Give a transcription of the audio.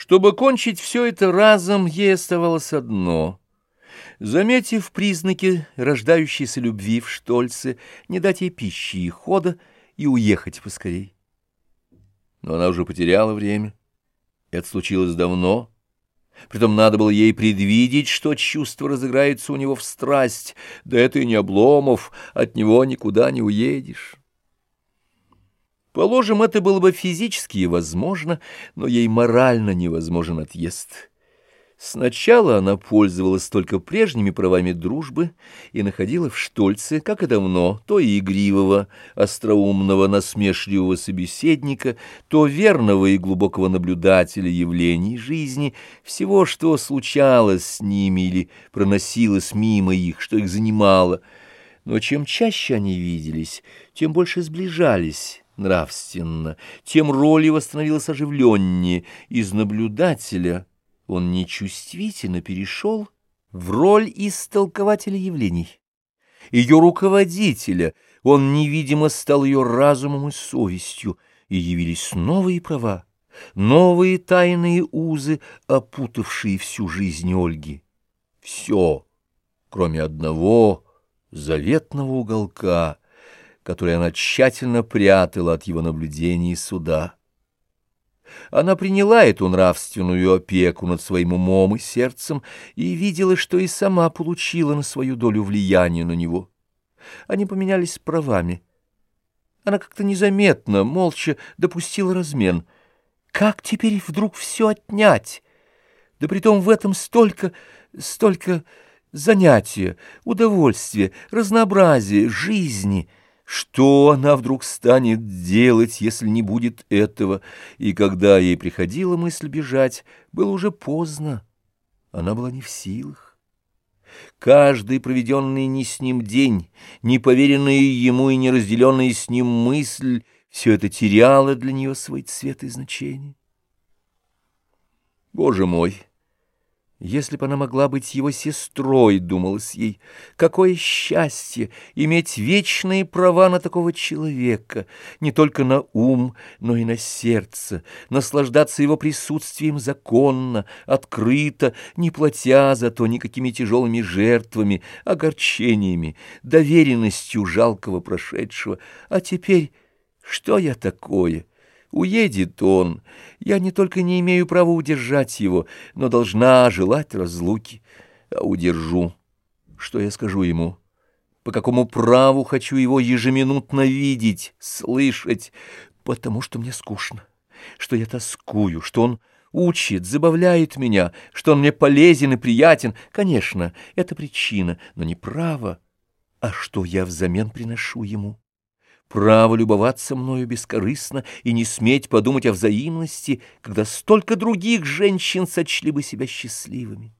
Чтобы кончить все это разом, ей оставалось одно. Заметив признаки рождающейся любви в Штольце, не дать ей пищи и хода и уехать поскорей. Но она уже потеряла время. Это случилось давно. Притом надо было ей предвидеть, что чувство разыграется у него в страсть. Да это и не обломов, от него никуда не уедешь. Положим, это было бы физически возможно, но ей морально невозможен отъезд. Сначала она пользовалась только прежними правами дружбы и находила в Штольце, как и давно, то игривого, остроумного, насмешливого собеседника, то верного и глубокого наблюдателя явлений жизни, всего, что случалось с ними или проносилось мимо их, что их занимало. Но чем чаще они виделись, тем больше сближались, нравственно, тем роль его становилась оживленнее. Из наблюдателя он нечувствительно перешел в роль истолкователя явлений. Ее руководителя он невидимо стал ее разумом и совестью, и явились новые права, новые тайные узы, опутавшие всю жизнь Ольги. Все, кроме одного заветного уголка — который она тщательно прятала от его наблюдений и суда. Она приняла эту нравственную опеку над своим умом и сердцем и видела, что и сама получила на свою долю влияния на него. Они поменялись правами. Она как-то незаметно, молча допустила размен. Как теперь вдруг все отнять? Да притом в этом столько, столько занятия, удовольствия, разнообразия, жизни — что она вдруг станет делать, если не будет этого? И когда ей приходила мысль бежать, было уже поздно. Она была не в силах. Каждый проведенный не с ним день, не поверенная ему и не разделенная с ним мысль, все это теряло для нее свой цвет и значение. Боже мой! Если бы она могла быть его сестрой, думалось ей, какое счастье иметь вечные права на такого человека, не только на ум, но и на сердце, наслаждаться его присутствием законно, открыто, не платя за то никакими тяжелыми жертвами, огорчениями, доверенностью жалкого прошедшего. А теперь что я такое? Уедет он. Я не только не имею права удержать его, но должна желать разлуки. А удержу. Что я скажу ему? По какому праву хочу его ежеминутно видеть, слышать? Потому что мне скучно, что я тоскую, что он учит, забавляет меня, что он мне полезен и приятен. Конечно, это причина, но не право. А что я взамен приношу ему? Право любоваться мною бескорыстно и не сметь подумать о взаимности, когда столько других женщин сочли бы себя счастливыми.